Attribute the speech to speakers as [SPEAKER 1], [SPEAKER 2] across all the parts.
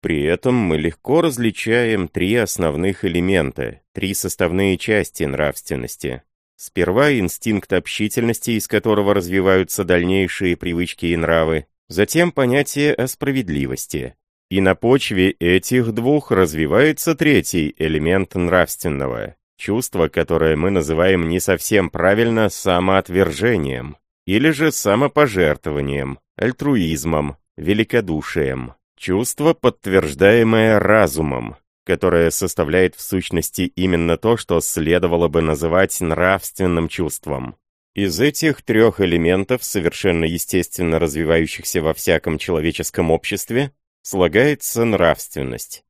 [SPEAKER 1] При этом мы легко различаем три основных элемента, три составные части нравственности. Сперва инстинкт общительности, из которого развиваются дальнейшие привычки и нравы, затем понятие о справедливости. И на почве этих двух развивается третий элемент нравственного, чувство, которое мы называем не совсем правильно самоотвержением, или же самопожертвованием, альтруизмом, великодушием. Чувство, подтверждаемое разумом, которое составляет в сущности именно то, что следовало бы называть нравственным чувством. Из этих трех элементов, совершенно естественно развивающихся во всяком человеческом обществе, слагается нравственность.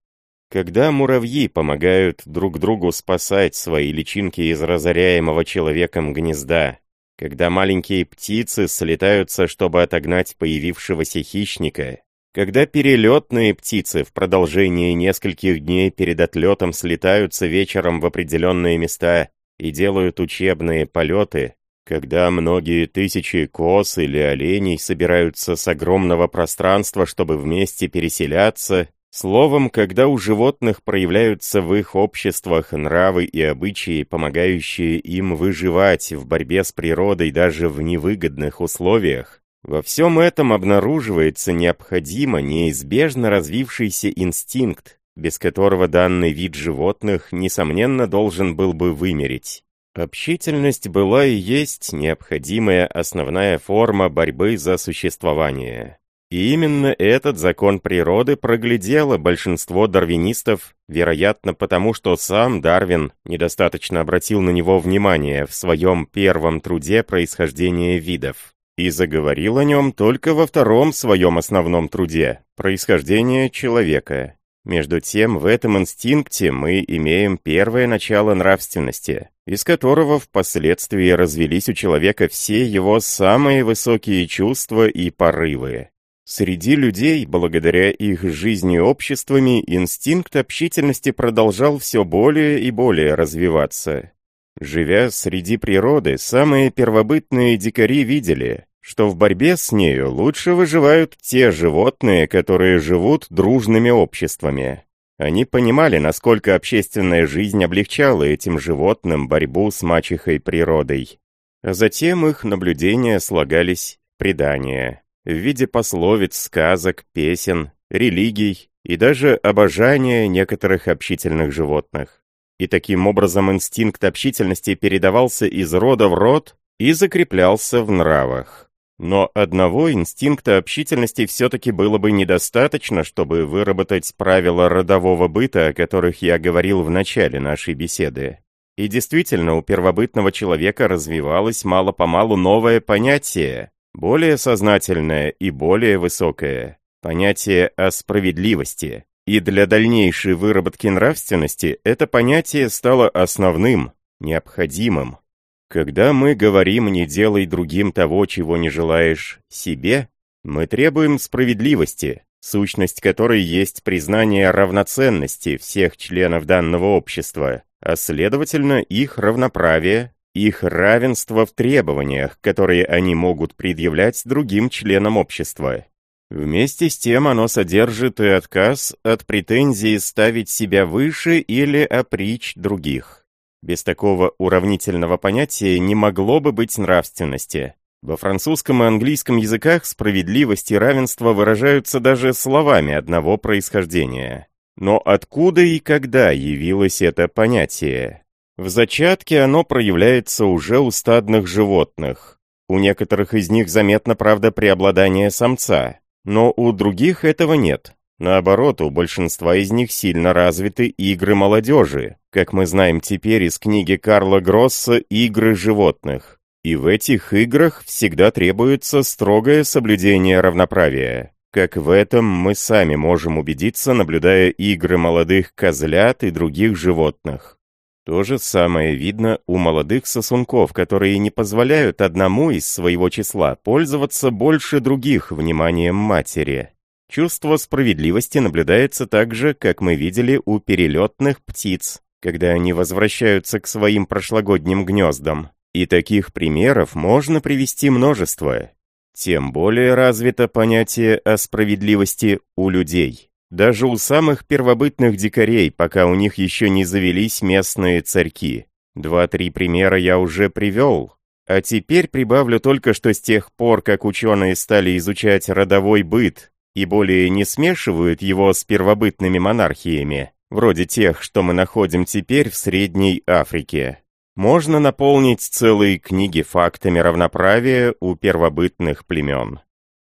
[SPEAKER 1] Когда муравьи помогают друг другу спасать свои личинки из разоряемого человеком гнезда, когда маленькие птицы слетаются, чтобы отогнать появившегося хищника, когда перелетные птицы в продолжении нескольких дней перед отлетом слетаются вечером в определенные места и делают учебные полеты, когда многие тысячи коз или оленей собираются с огромного пространства, чтобы вместе переселяться, словом, когда у животных проявляются в их обществах нравы и обычаи, помогающие им выживать в борьбе с природой даже в невыгодных условиях, во всем этом обнаруживается необходимо неизбежно развившийся инстинкт, без которого данный вид животных, несомненно, должен был бы вымереть. Общительность была и есть необходимая основная форма борьбы за существование. И именно этот закон природы проглядело большинство дарвинистов, вероятно потому, что сам Дарвин недостаточно обратил на него внимание в своем первом труде «Происхождение видов» и заговорил о нем только во втором своем основном труде «Происхождение человека». Между тем, в этом инстинкте мы имеем первое начало нравственности, из которого впоследствии развелись у человека все его самые высокие чувства и порывы. Среди людей, благодаря их жизни обществами, инстинкт общительности продолжал все более и более развиваться. Живя среди природы, самые первобытные дикари видели, что в борьбе с нею лучше выживают те животные, которые живут дружными обществами. Они понимали, насколько общественная жизнь облегчала этим животным борьбу с мачехой природой. А затем их наблюдения слагались предания, в виде пословиц, сказок, песен, религий и даже обожания некоторых общительных животных. И таким образом инстинкт общительности передавался из рода в род и закреплялся в нравах. Но одного инстинкта общительности все-таки было бы недостаточно, чтобы выработать правила родового быта, о которых я говорил в начале нашей беседы. И действительно, у первобытного человека развивалось мало-помалу новое понятие, более сознательное и более высокое, понятие о справедливости. И для дальнейшей выработки нравственности это понятие стало основным, необходимым. Когда мы говорим «не делай другим того, чего не желаешь себе», мы требуем справедливости, сущность которой есть признание равноценности всех членов данного общества, а следовательно их равноправие, их равенство в требованиях, которые они могут предъявлять другим членам общества. Вместе с тем оно содержит и отказ от претензии ставить себя выше или опричь других. Без такого уравнительного понятия не могло бы быть нравственности. Во французском и английском языках справедливость и равенство выражаются даже словами одного происхождения. Но откуда и когда явилось это понятие? В зачатке оно проявляется уже у стадных животных. У некоторых из них заметно, правда, преобладание самца, но у других этого нет. Наоборот, у большинства из них сильно развиты игры молодежи, как мы знаем теперь из книги Карла Гросса «Игры животных». И в этих играх всегда требуется строгое соблюдение равноправия. Как в этом мы сами можем убедиться, наблюдая игры молодых козлят и других животных. То же самое видно у молодых сосунков, которые не позволяют одному из своего числа пользоваться больше других вниманием матери. Чувство справедливости наблюдается также, как мы видели, у перелетных птиц, когда они возвращаются к своим прошлогодним гнездам. И таких примеров можно привести множество. Тем более развито понятие о справедливости у людей. даже у самых первобытных дикарей, пока у них еще не завелись местные царьки. Два-три примера я уже привел, а теперь прибавлю только, что с тех пор, как ученые стали изучать родовой быт и более не смешивают его с первобытными монархиями, вроде тех, что мы находим теперь в Средней Африке, можно наполнить целые книги фактами равноправия у первобытных племен.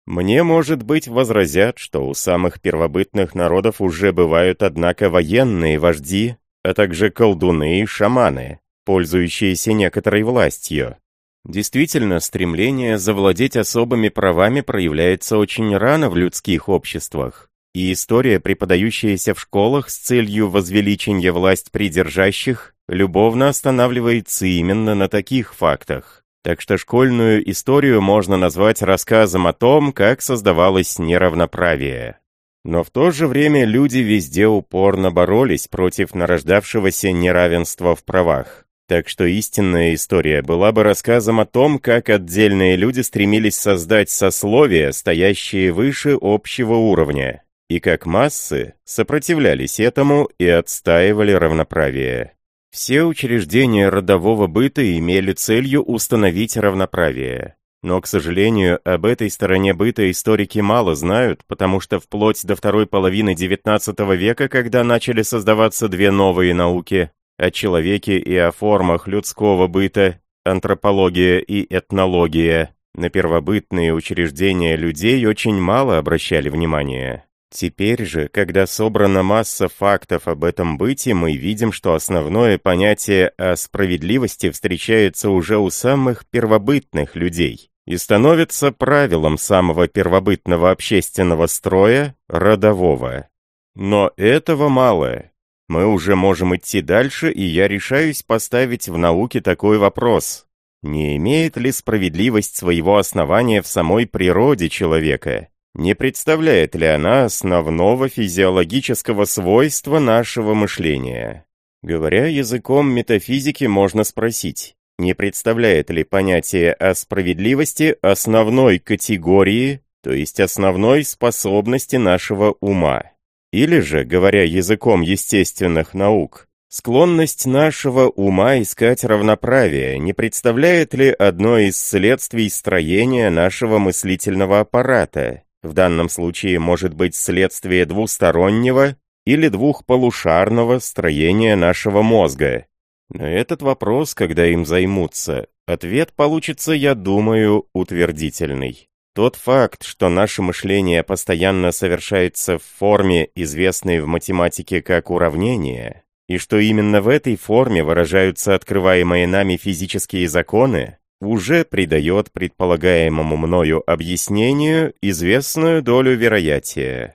[SPEAKER 1] Мне, может быть, возразят, что у самых первобытных народов уже бывают, однако, военные вожди, а также колдуны и шаманы, пользующиеся некоторой властью. Действительно, стремление завладеть особыми правами проявляется очень рано в людских обществах, и история, преподающаяся в школах с целью возвеличения власть придержащих, любовно останавливается именно на таких фактах. Так что школьную историю можно назвать рассказом о том, как создавалось неравноправие. Но в то же время люди везде упорно боролись против нарождавшегося неравенства в правах. Так что истинная история была бы рассказом о том, как отдельные люди стремились создать сословия, стоящие выше общего уровня, и как массы сопротивлялись этому и отстаивали равноправие. Все учреждения родового быта имели целью установить равноправие. Но, к сожалению, об этой стороне быта историки мало знают, потому что вплоть до второй половины XIX века, когда начали создаваться две новые науки о человеке и о формах людского быта, антропология и этнология, на первобытные учреждения людей очень мало обращали внимания. Теперь же, когда собрана масса фактов об этом быте, мы видим, что основное понятие о справедливости встречается уже у самых первобытных людей и становится правилом самого первобытного общественного строя – родового. Но этого мало. Мы уже можем идти дальше, и я решаюсь поставить в науке такой вопрос. Не имеет ли справедливость своего основания в самой природе человека? Не представляет ли она основного физиологического свойства нашего мышления? Говоря языком метафизики, можно спросить, не представляет ли понятие о справедливости основной категории, то есть основной способности нашего ума? Или же, говоря языком естественных наук, склонность нашего ума искать равноправие не представляет ли одно из следствий строения нашего мыслительного аппарата, в данном случае может быть следствие двустороннего или двухполушарного строения нашего мозга. На этот вопрос, когда им займутся, ответ получится, я думаю, утвердительный. Тот факт, что наше мышление постоянно совершается в форме, известной в математике как уравнение, и что именно в этой форме выражаются открываемые нами физические законы, уже придает предполагаемому мною объяснению известную долю вероятия.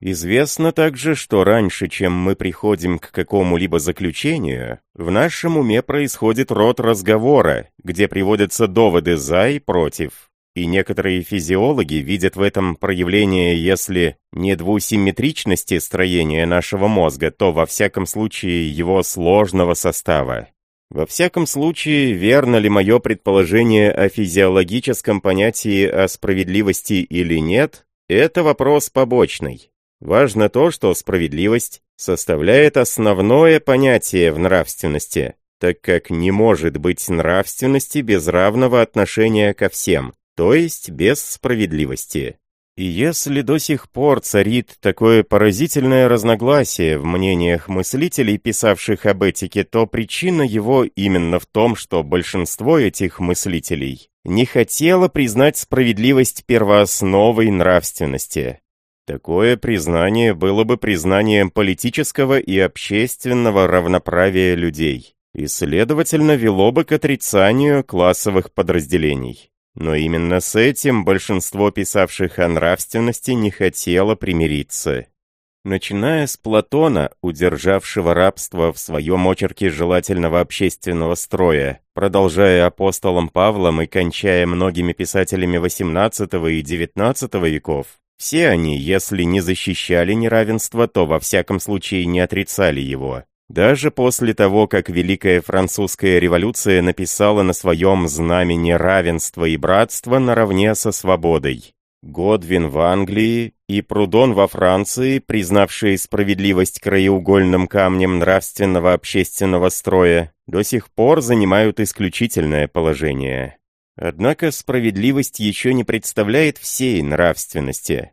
[SPEAKER 1] Известно также, что раньше, чем мы приходим к какому-либо заключению, в нашем уме происходит род разговора, где приводятся доводы «за» и «против». И некоторые физиологи видят в этом проявление, если не двусимметричности строения нашего мозга, то во всяком случае его сложного состава. Во всяком случае, верно ли мое предположение о физиологическом понятии о справедливости или нет, это вопрос побочный. Важно то, что справедливость составляет основное понятие в нравственности, так как не может быть нравственности без равного отношения ко всем, то есть без справедливости. И если до сих пор царит такое поразительное разногласие в мнениях мыслителей, писавших об этике, то причина его именно в том, что большинство этих мыслителей не хотело признать справедливость первоосновой нравственности. Такое признание было бы признанием политического и общественного равноправия людей, и, следовательно, вело бы к отрицанию классовых подразделений. Но именно с этим большинство писавших о нравственности не хотело примириться. Начиная с Платона, удержавшего рабство в своем очерке желательного общественного строя, продолжая апостолом Павлом и кончая многими писателями XVIII и XIX веков, все они, если не защищали неравенство, то во всяком случае не отрицали его. Даже после того, как Великая Французская революция написала на своем знамени равенство и братство наравне со свободой. Годвин в Англии и Прудон во Франции, признавшие справедливость краеугольным камнем нравственного общественного строя, до сих пор занимают исключительное положение. Однако справедливость еще не представляет всей нравственности.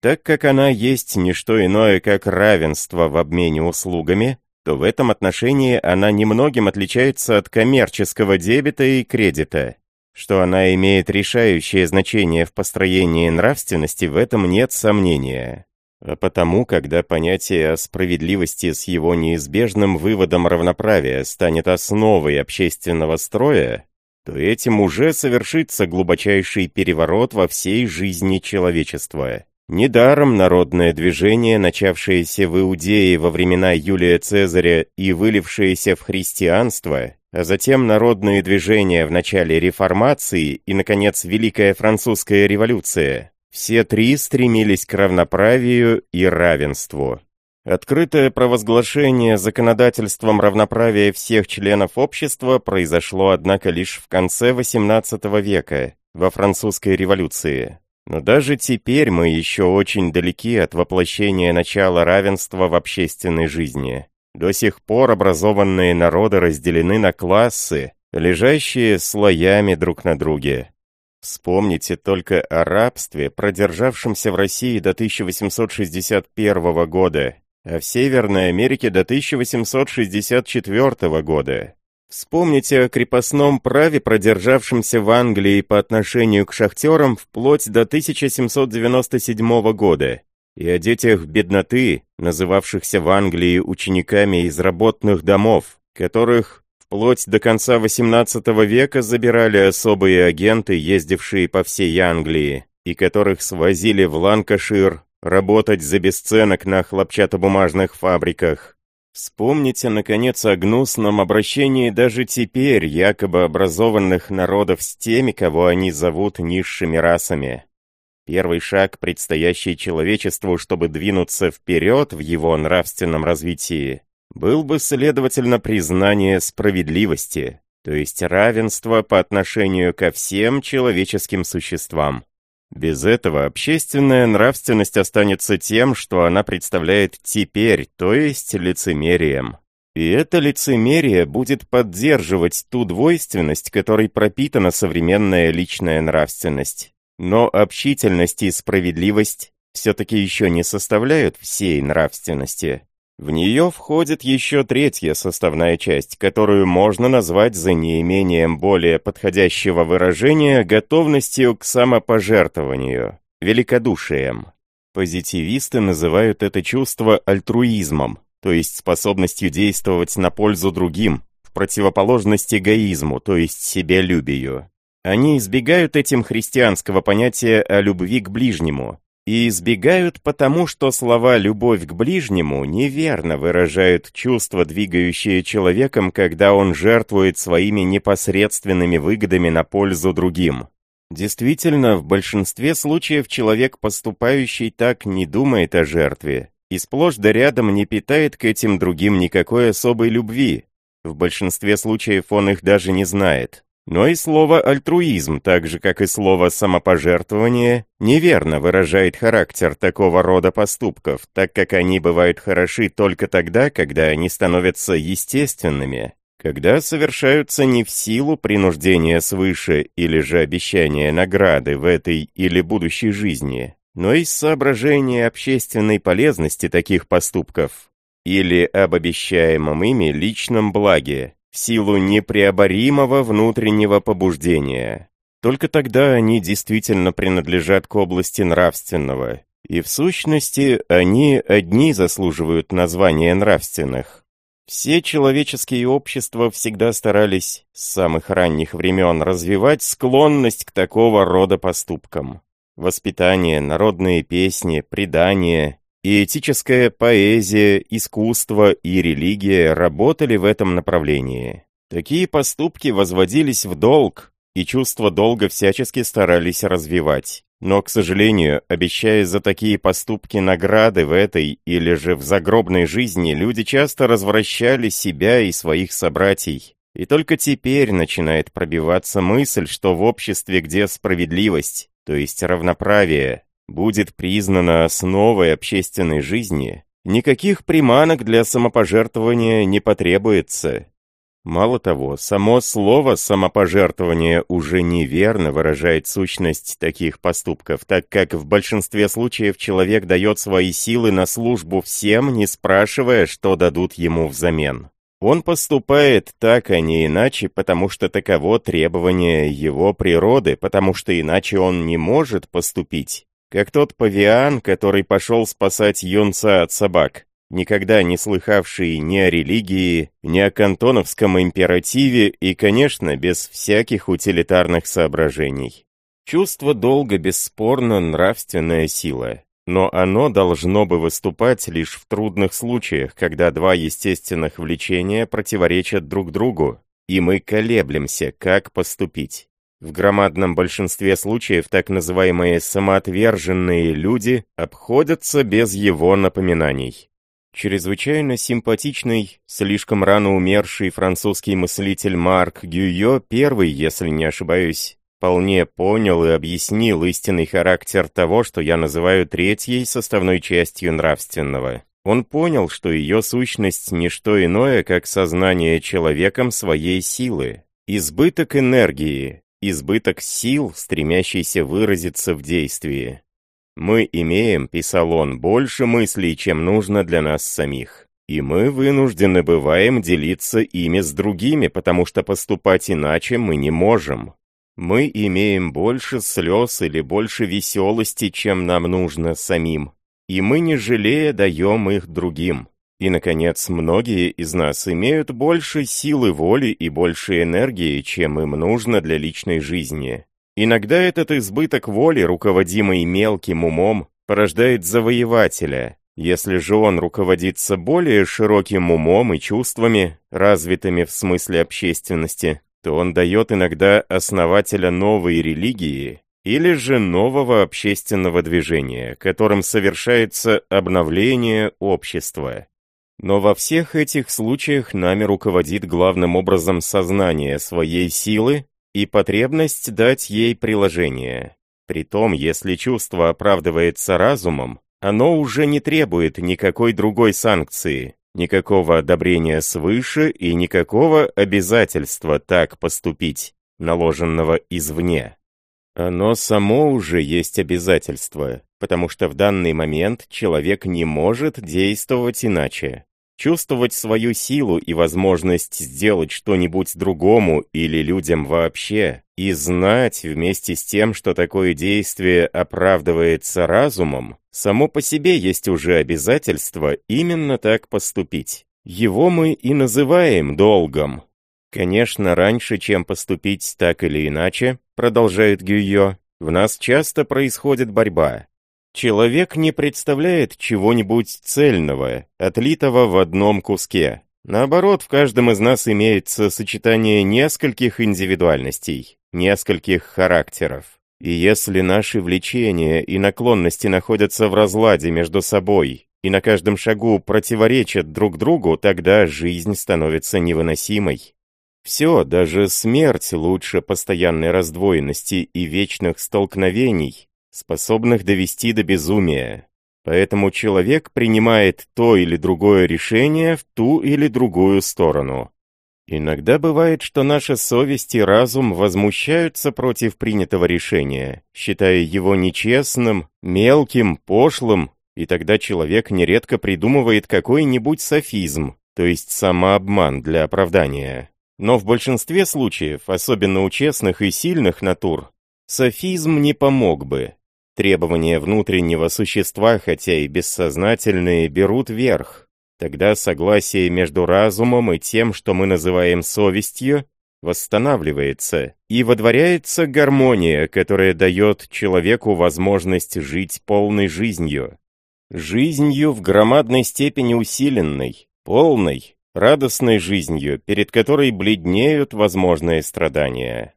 [SPEAKER 1] Так как она есть не что иное, как равенство в обмене услугами, то в этом отношении она немногим отличается от коммерческого дебета и кредита. Что она имеет решающее значение в построении нравственности, в этом нет сомнения. А потому, когда понятие о справедливости с его неизбежным выводом равноправия станет основой общественного строя, то этим уже совершится глубочайший переворот во всей жизни человечества. Недаром народное движение, начавшееся в Иудее во времена Юлия Цезаря и вылившееся в христианство, а затем народные движения в начале реформации и, наконец, Великая Французская революция, все три стремились к равноправию и равенству. Открытое провозглашение законодательством равноправия всех членов общества произошло, однако, лишь в конце XVIII века, во Французской революции. Но даже теперь мы еще очень далеки от воплощения начала равенства в общественной жизни. До сих пор образованные народы разделены на классы, лежащие слоями друг на друге. Вспомните только о рабстве, продержавшемся в России до 1861 года, а в Северной Америке до 1864 года. Вспомните о крепостном праве, продержавшемся в Англии по отношению к шахтерам вплоть до 1797 года и о детях бедноты, называвшихся в Англии учениками из работных домов, которых вплоть до конца XVIII века забирали особые агенты, ездившие по всей Англии, и которых свозили в Ланкашир работать за бесценок на хлопчатобумажных фабриках. Вспомните, наконец, о гнусном обращении даже теперь якобы образованных народов с теми, кого они зовут низшими расами. Первый шаг, предстоящий человечеству, чтобы двинуться вперед в его нравственном развитии, был бы, следовательно, признание справедливости, то есть равенство по отношению ко всем человеческим существам. Без этого общественная нравственность останется тем, что она представляет теперь, то есть лицемерием. И это лицемерие будет поддерживать ту двойственность, которой пропитана современная личная нравственность. Но общительность и справедливость все-таки еще не составляют всей нравственности. В нее входит еще третья составная часть, которую можно назвать за неимением более подходящего выражения готовностью к самопожертвованию, великодушием. Позитивисты называют это чувство альтруизмом, то есть способностью действовать на пользу другим, в противоположность эгоизму, то есть себялюбию. Они избегают этим христианского понятия о любви к ближнему, и избегают потому, что слова «любовь к ближнему» неверно выражают чувство, двигающее человеком, когда он жертвует своими непосредственными выгодами на пользу другим. Действительно, в большинстве случаев человек, поступающий так, не думает о жертве, и сплошь да рядом не питает к этим другим никакой особой любви. В большинстве случаев он их даже не знает. Но и слово «альтруизм», так же как и слово «самопожертвование», неверно выражает характер такого рода поступков, так как они бывают хороши только тогда, когда они становятся естественными, когда совершаются не в силу принуждения свыше или же обещания награды в этой или будущей жизни, но из соображения общественной полезности таких поступков или об обещаемом ими личном благе, в силу непреоборимого внутреннего побуждения. Только тогда они действительно принадлежат к области нравственного, и в сущности они одни заслуживают названия нравственных. Все человеческие общества всегда старались с самых ранних времен развивать склонность к такого рода поступкам. Воспитание, народные песни, предания и этическая поэзия, искусство и религия работали в этом направлении. Такие поступки возводились в долг, и чувство долга всячески старались развивать. Но, к сожалению, обещая за такие поступки награды в этой или же в загробной жизни, люди часто развращали себя и своих собратьей. И только теперь начинает пробиваться мысль, что в обществе, где справедливость, то есть равноправие, будет признано основой общественной жизни, никаких приманок для самопожертвования не потребуется. Мало того, само слово «самопожертвование» уже неверно выражает сущность таких поступков, так как в большинстве случаев человек дает свои силы на службу всем, не спрашивая, что дадут ему взамен. Он поступает так, а не иначе, потому что таково требование его природы, потому что иначе он не может поступить. Как тот павиан, который пошел спасать юнца от собак, никогда не слыхавший ни о религии, ни о кантоновском императиве и, конечно, без всяких утилитарных соображений. Чувство долга бесспорно нравственная сила, но оно должно бы выступать лишь в трудных случаях, когда два естественных влечения противоречат друг другу, и мы колеблемся, как поступить. В громадном большинстве случаев так называемые самоотверженные люди обходятся без его напоминаний. Чрезвычайно симпатичный, слишком рано умерший французский мыслитель Марк Гюйо первый, если не ошибаюсь, вполне понял и объяснил истинный характер того, что я называю третьей составной частью нравственного. Он понял, что ее сущность – не что иное, как сознание человеком своей силы, избыток энергии, избыток сил, стремящийся выразиться в действии. «Мы имеем, — писал он, — больше мыслей, чем нужно для нас самих. И мы вынуждены бываем делиться ими с другими, потому что поступать иначе мы не можем. Мы имеем больше слез или больше веселости, чем нам нужно самим. И мы, не жалея, даем их другим. И, наконец, многие из нас имеют больше силы воли и больше энергии, чем им нужно для личной жизни. Иногда этот избыток воли, руководимый мелким умом, порождает завоевателя. Если же он руководится более широким умом и чувствами, развитыми в смысле общественности, то он дает иногда основателя новой религии или же нового общественного движения, которым совершается обновление общества. Но во всех этих случаях нами руководит главным образом сознание своей силы и потребность дать ей приложение. Притом, если чувство оправдывается разумом, оно уже не требует никакой другой санкции, никакого одобрения свыше и никакого обязательства так поступить, наложенного извне. Оно само уже есть обязательство, потому что в данный момент человек не может действовать иначе. Чувствовать свою силу и возможность сделать что-нибудь другому или людям вообще, и знать вместе с тем, что такое действие оправдывается разумом, само по себе есть уже обязательство именно так поступить. Его мы и называем долгом. Конечно, раньше, чем поступить так или иначе, продолжает Гюйо, в нас часто происходит борьба. Человек не представляет чего-нибудь цельного, отлитого в одном куске. Наоборот, в каждом из нас имеется сочетание нескольких индивидуальностей, нескольких характеров. И если наши влечения и наклонности находятся в разладе между собой и на каждом шагу противоречат друг другу, тогда жизнь становится невыносимой. Все, даже смерть лучше постоянной раздвоенности и вечных столкновений, способных довести до безумия. Поэтому человек принимает то или другое решение в ту или другую сторону. Иногда бывает, что наша совесть и разум возмущаются против принятого решения, считая его нечестным, мелким, пошлым, и тогда человек нередко придумывает какой-нибудь софизм, то есть самообман для оправдания. Но в большинстве случаев, особенно у честных и сильных натур, софизм не помог бы, Требования внутреннего существа, хотя и бессознательные, берут верх. Тогда согласие между разумом и тем, что мы называем совестью, восстанавливается, и водворяется гармония, которая дает человеку возможность жить полной жизнью. Жизнью в громадной степени усиленной, полной, радостной жизнью, перед которой бледнеют возможные страдания.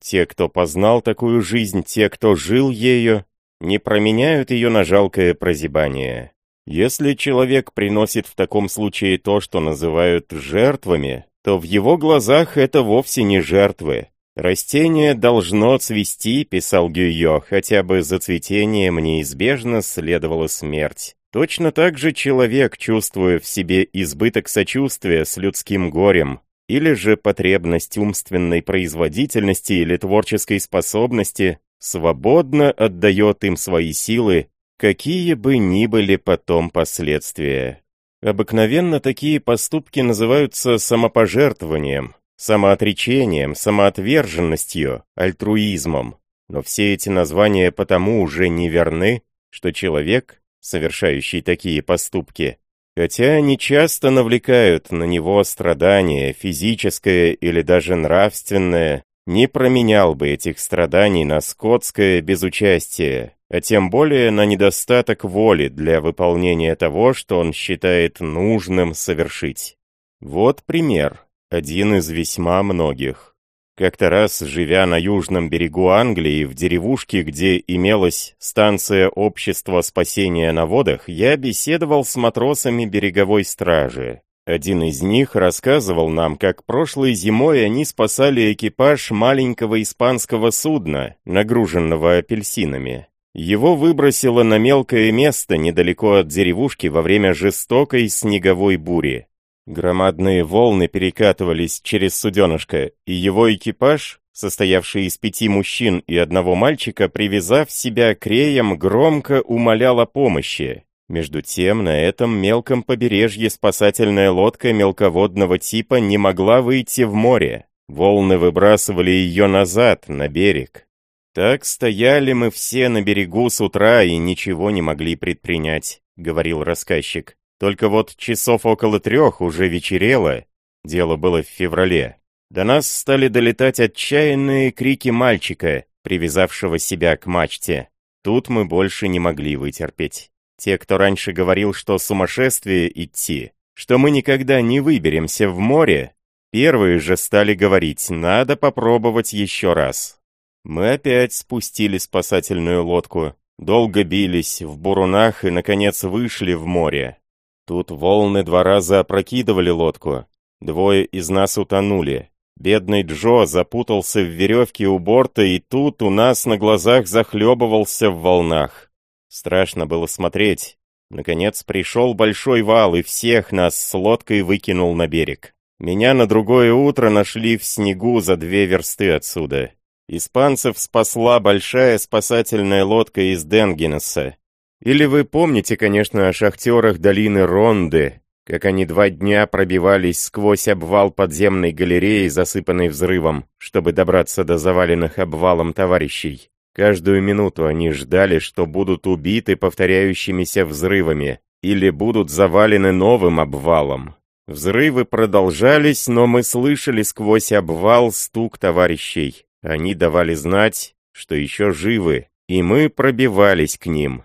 [SPEAKER 1] Те, кто познал такую жизнь, те, кто жил ею, не променяют ее на жалкое прозябание. Если человек приносит в таком случае то, что называют жертвами, то в его глазах это вовсе не жертвы. «Растение должно цвести», — писал Гюйо, «хотя бы за цветением неизбежно следовала смерть». Точно так же человек, чувствуя в себе избыток сочувствия с людским горем, или же потребность умственной производительности или творческой способности, свободно отдает им свои силы, какие бы ни были потом последствия. Обыкновенно такие поступки называются самопожертвованием, самоотречением, самоотверженностью, альтруизмом. Но все эти названия потому уже не верны, что человек, совершающий такие поступки, хотя они часто навлекают на него страдания, физическое или даже нравственное, не променял бы этих страданий на скотское безучастие, а тем более на недостаток воли для выполнения того, что он считает нужным совершить. Вот пример, один из весьма многих. Как-то раз, живя на южном берегу Англии, в деревушке, где имелась станция общества спасения на водах, я беседовал с матросами береговой стражи. Один из них рассказывал нам, как прошлой зимой они спасали экипаж маленького испанского судна, нагруженного апельсинами. Его выбросило на мелкое место недалеко от деревушки во время жестокой снеговой бури. Громадные волны перекатывались через суденышко, и его экипаж, состоявший из пяти мужчин и одного мальчика, привязав себя к реям, громко умолял о помощи. Между тем, на этом мелком побережье спасательная лодка мелководного типа не могла выйти в море. Волны выбрасывали ее назад, на берег. «Так стояли мы все на берегу с утра и ничего не могли предпринять», — говорил рассказчик. «Только вот часов около трех уже вечерело, дело было в феврале. До нас стали долетать отчаянные крики мальчика, привязавшего себя к мачте. Тут мы больше не могли вытерпеть. Те, кто раньше говорил, что сумасшествие идти, что мы никогда не выберемся в море, первые же стали говорить, надо попробовать еще раз. Мы опять спустили спасательную лодку, долго бились в бурунах и, наконец, вышли в море. Тут волны два раза опрокидывали лодку. Двое из нас утонули. Бедный Джо запутался в веревке у борта, и тут у нас на глазах захлебывался в волнах. Страшно было смотреть. Наконец пришел большой вал и всех нас с лодкой выкинул на берег. Меня на другое утро нашли в снегу за две версты отсюда. Испанцев спасла большая спасательная лодка из Денгенеса. Или вы помните, конечно, о шахтерах долины Ронды, как они два дня пробивались сквозь обвал подземной галереи, засыпанной взрывом, чтобы добраться до заваленных обвалом товарищей. Каждую минуту они ждали, что будут убиты повторяющимися взрывами или будут завалены новым обвалом. Взрывы продолжались, но мы слышали сквозь обвал стук товарищей. Они давали знать, что еще живы, и мы пробивались к ним.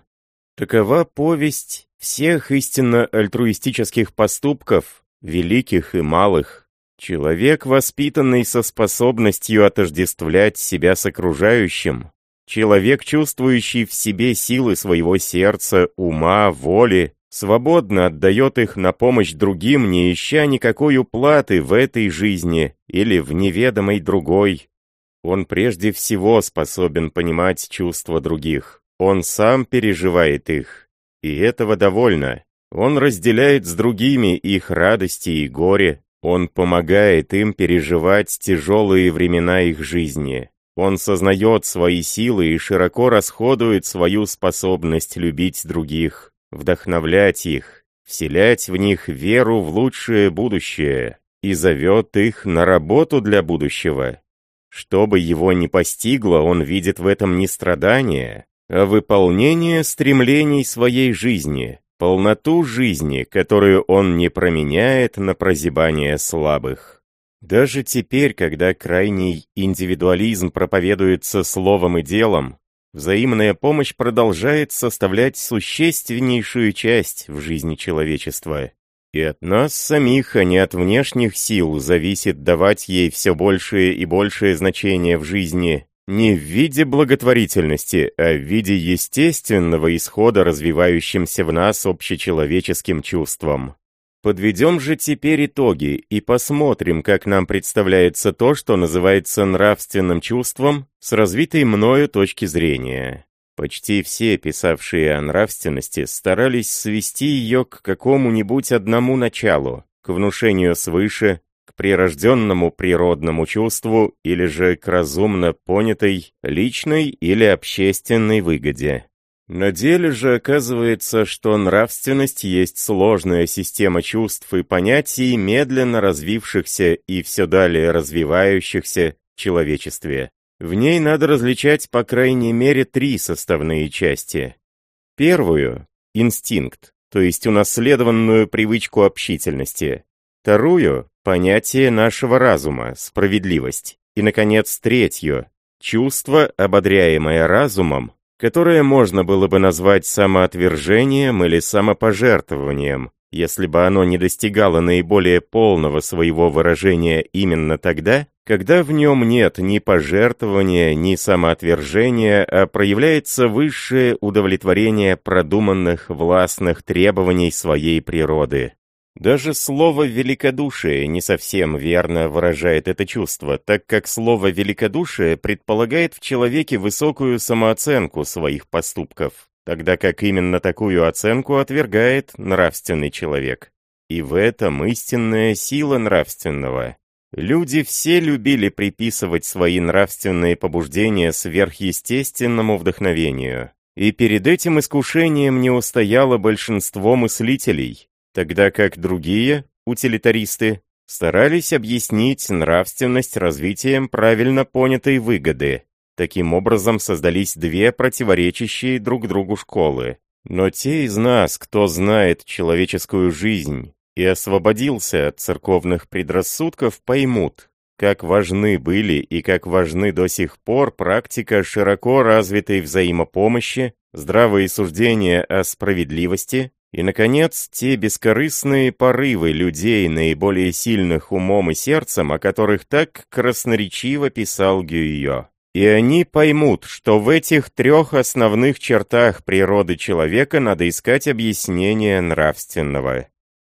[SPEAKER 1] Такова повесть всех истинно альтруистических поступков, великих и малых. Человек, воспитанный со способностью отождествлять себя с окружающим, Человек, чувствующий в себе силы своего сердца, ума, воли, свободно отдает их на помощь другим, не ища никакой уплаты в этой жизни или в неведомой другой. Он прежде всего способен понимать чувства других. Он сам переживает их. И этого довольно. Он разделяет с другими их радости и горе. Он помогает им переживать тяжелые времена их жизни. Он сознает свои силы и широко расходует свою способность любить других, вдохновлять их, вселять в них веру в лучшее будущее и зовет их на работу для будущего. Что бы его ни постигло, он видит в этом не страдание, а выполнение стремлений своей жизни, полноту жизни, которую он не променяет на прозябание слабых. Даже теперь, когда крайний индивидуализм проповедуется словом и делом, взаимная помощь продолжает составлять существеннейшую часть в жизни человечества. И от нас самих, а не от внешних сил, зависит давать ей все большее и большее значение в жизни, не в виде благотворительности, а в виде естественного исхода развивающимся в нас общечеловеческим чувством. Подведем же теперь итоги и посмотрим, как нам представляется то, что называется нравственным чувством с развитой мною точки зрения. Почти все, писавшие о нравственности, старались свести ее к какому-нибудь одному началу, к внушению свыше, к прирожденному природному чувству или же к разумно понятой личной или общественной выгоде. На деле же оказывается, что нравственность есть сложная система чувств и понятий, медленно развившихся и все далее развивающихся в человечестве. В ней надо различать по крайней мере три составные части. Первую – инстинкт, то есть унаследованную привычку общительности. Вторую – понятие нашего разума, справедливость. И, наконец, третью – чувство, ободряемое разумом, которое можно было бы назвать самоотвержением или самопожертвованием, если бы оно не достигало наиболее полного своего выражения именно тогда, когда в нем нет ни пожертвования, ни самоотвержения, а проявляется высшее удовлетворение продуманных властных требований своей природы. Даже слово «великодушие» не совсем верно выражает это чувство, так как слово «великодушие» предполагает в человеке высокую самооценку своих поступков, тогда как именно такую оценку отвергает нравственный человек. И в этом истинная сила нравственного. Люди все любили приписывать свои нравственные побуждения сверхъестественному вдохновению. И перед этим искушением не устояло большинство мыслителей, тогда как другие, утилитаристы, старались объяснить нравственность развитием правильно понятой выгоды. Таким образом создались две противоречащие друг другу школы. Но те из нас, кто знает человеческую жизнь и освободился от церковных предрассудков, поймут, как важны были и как важны до сих пор практика широко развитой взаимопомощи, здравые суждения о справедливости и, наконец, те бескорыстные порывы людей, наиболее сильных умом и сердцем, о которых так красноречиво писал Гюйо. И они поймут, что в этих трех основных чертах природы человека надо искать объяснение нравственного.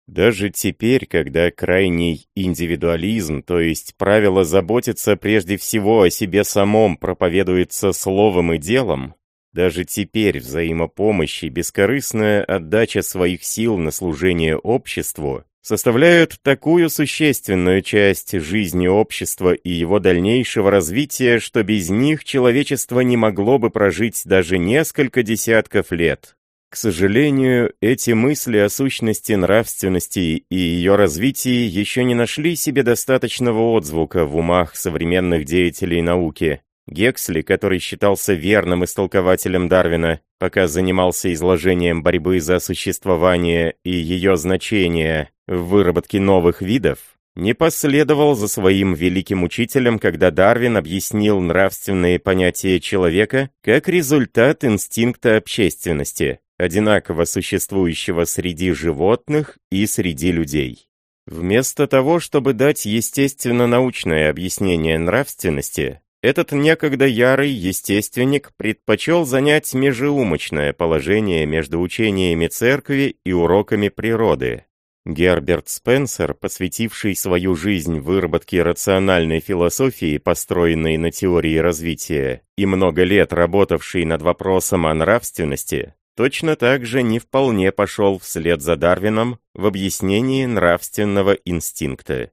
[SPEAKER 1] Даже теперь, когда крайний индивидуализм, то есть правило заботиться прежде всего о себе самом, проповедуется словом и делом, даже теперь взаимопомощь и бескорыстная отдача своих сил на служение обществу составляют такую существенную часть жизни общества и его дальнейшего развития, что без них человечество не могло бы прожить даже несколько десятков лет. К сожалению, эти мысли о сущности нравственности и ее развитии еще не нашли себе достаточного отзвука в умах современных деятелей науки, Гексли, который считался верным истолкователем Дарвина, пока занимался изложением борьбы за существование и ее значение в выработке новых видов, не последовал за своим великим учителем, когда Дарвин объяснил нравственные понятия человека как результат инстинкта общественности, одинаково существующего среди животных и среди людей. Вместо того, чтобы дать естественно-научное объяснение нравственности, этот некогда ярый естественник предпочел занять межеумочное положение между учениями церкви и уроками природы. Герберт Спенсер, посвятивший свою жизнь выработке рациональной философии, построенной на теории развития, и много лет работавший над вопросом о нравственности, точно так же не вполне пошел вслед за Дарвином в объяснении нравственного инстинкта.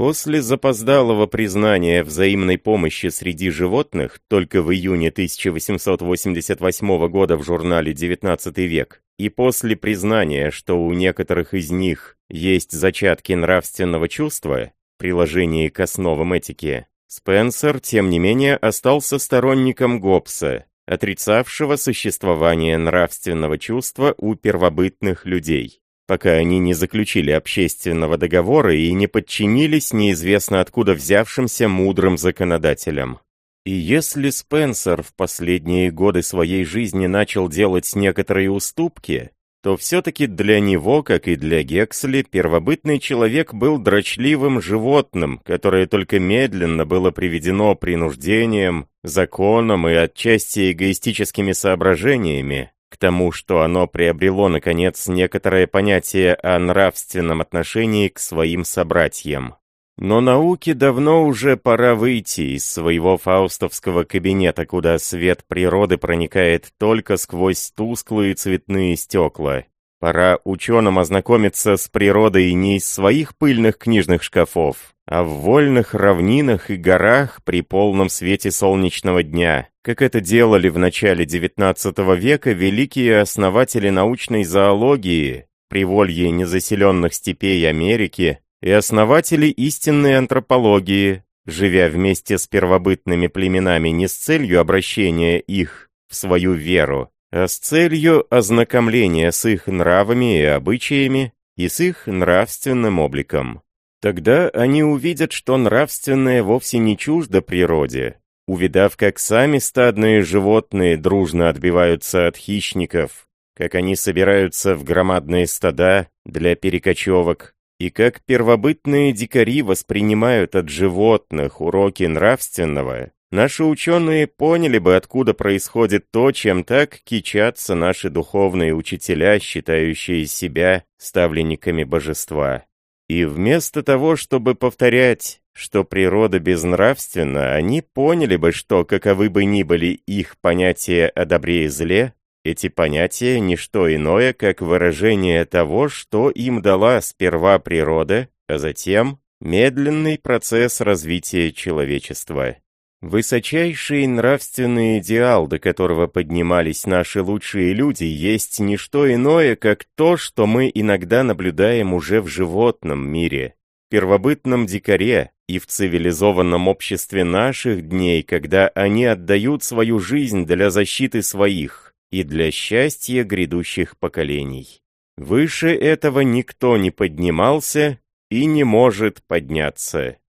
[SPEAKER 1] После запоздалого признания взаимной помощи среди животных только в июне 1888 года в журнале «XIX век» и после признания, что у некоторых из них есть зачатки нравственного чувства, приложение к основам этики, Спенсер, тем не менее, остался сторонником Гоббса, отрицавшего существование нравственного чувства у первобытных людей пока они не заключили общественного договора и не подчинились неизвестно откуда взявшимся мудрым законодателям. И если Спенсер в последние годы своей жизни начал делать некоторые уступки, то все-таки для него, как и для Гексли, первобытный человек был дрочливым животным, которое только медленно было приведено принуждением, законом и отчасти эгоистическими соображениями к тому, что оно приобрело, наконец, некоторое понятие о нравственном отношении к своим собратьям. Но науке давно уже пора выйти из своего фаустовского кабинета, куда свет природы проникает только сквозь тусклые цветные стекла. Пора ученым ознакомиться с природой не из своих пыльных книжных шкафов, а в вольных равнинах и горах при полном свете солнечного дня, как это делали в начале XIX века великие основатели научной зоологии, приволье незаселенных степей Америки и основатели истинной антропологии, живя вместе с первобытными племенами не с целью обращения их в свою веру, а с целью ознакомления с их нравами и обычаями и с их нравственным обликом. Тогда они увидят, что нравственное вовсе не чуждо природе, увидав, как сами стадные животные дружно отбиваются от хищников, как они собираются в громадные стада для перекочевок, и как первобытные дикари воспринимают от животных уроки нравственного, наши ученые поняли бы, откуда происходит то, чем так кичатся наши духовные учителя, считающие себя ставленниками божества. И вместо того, чтобы повторять, что природа безнравственна, они поняли бы, что, каковы бы ни были их понятия о добре и зле, эти понятия — не что иное, как выражение того, что им дала сперва природа, а затем медленный процесс развития человечества. Высочайший нравственный идеал, до которого поднимались наши лучшие люди, есть не что иное, как то, что мы иногда наблюдаем уже в животном мире, первобытном дикаре и в цивилизованном обществе наших дней, когда они отдают свою жизнь для защиты своих, и для счастья грядущих поколений. Выше этого никто не поднимался и не может подняться.